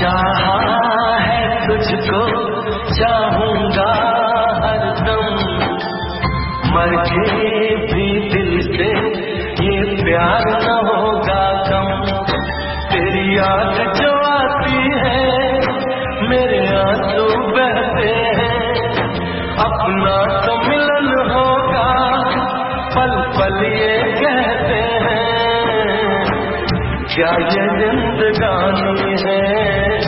چاہا ہے تجھ کو چاہوں گا ہر دم۔ مر کے بھی دل سے یہ پیار نہ ہوگا کم۔ تیری یاد جو آتی ہے، میرے آنسو بہتے ہیں۔ اپنا تو ملن ہوگا، پل پل یہ کیا یہ زندگانی ہے؟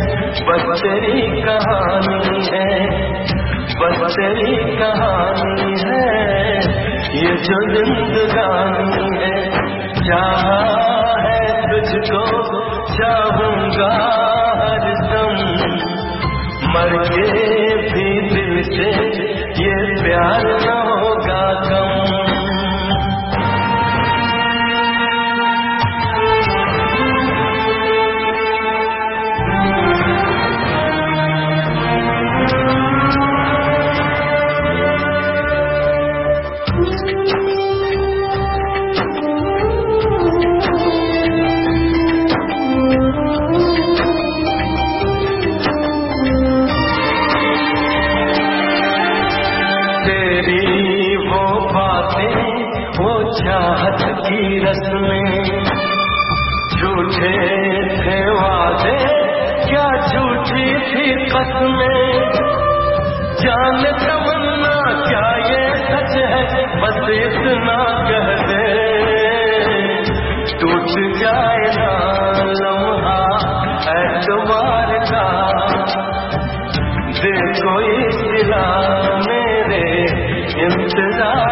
بس تیری کہانی ہے، بس تیری کہانی ہے، یہ جو زندگانی ہے۔ چاہا ہے تجھ کو چاہوں گا ہر دم۔ مر کے چاہت کی رسمیں۔ جھوٹے تھے وعدے کیا جھوٹی تھی قسمیں؟ جان تمنا کیا یہ سچ ہے، بس اتنا کہہ دے۔ ٹوٹ جائے نا لمحہ اعتبار کا۔ دیکھو سلا میرے انتظار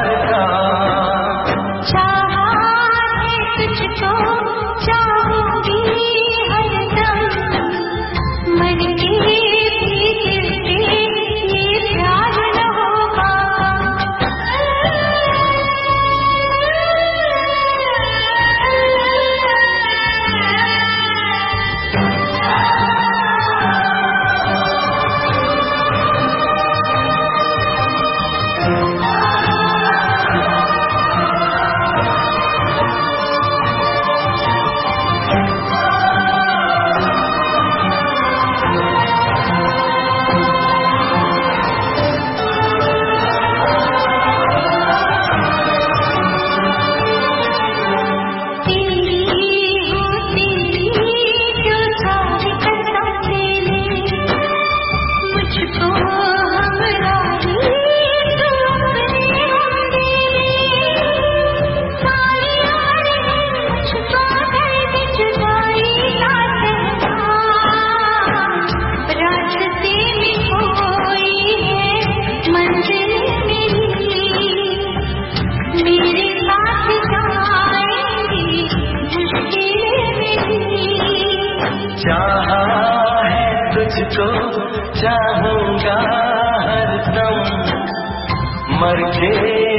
تجھ کو چاہوں گا ہر دم مر کے